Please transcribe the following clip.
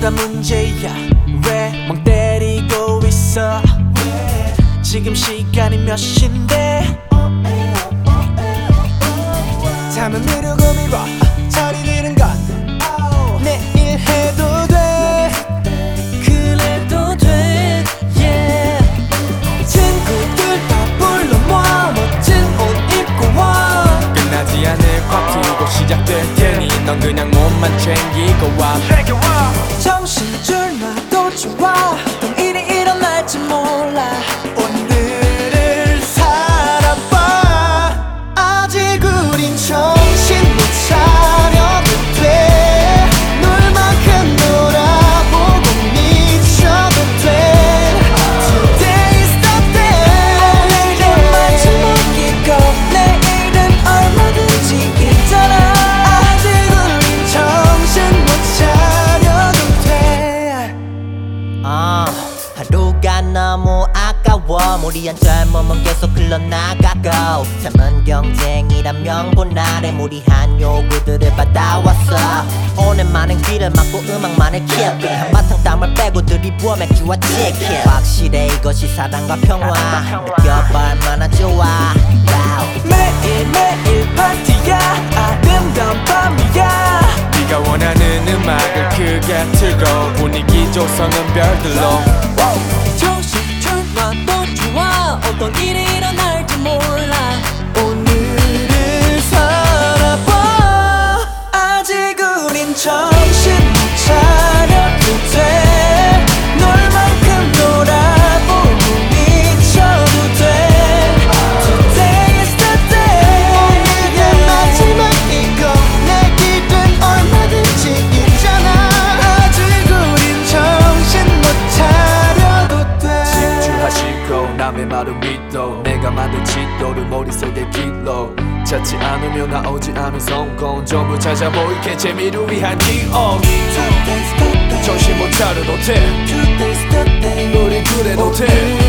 뭐가 문제야? 왜 멍 때리고 있어? 지금 시간이 몇 시인데? 잠은 미루고 미뤄 몸만 챙기고 와. 정신줄 놔 너무 아까워. 무리한 젊음은 계속 흘러나가고. 삶은 경쟁이란 명분 아래 무리한 요구들을 받아왔어. 오랜만엔 귀를 막고 음악만을 킬게. 한바탕 땀을 빼고 들이부어 맥주와 치킨. 확실해 이것이 사랑과 평화. 느껴봐 얼마나 좋아. 매일매일 파티야. 아름다운 밤이야. 네가 원하는 음악을 크게 틀고 분위기 조성은 별들로 놔도 좋아. 어떤 일이 일어날지 몰라. 오늘을 살아봐. 아직 우린 정신 지도를 머릿속에 길러. 찾지 않으면 나오지 않은 성공 전부 찾아 모이게 재미를 위한 기억. 정신 못 차려도 돼 우리 그래도 돼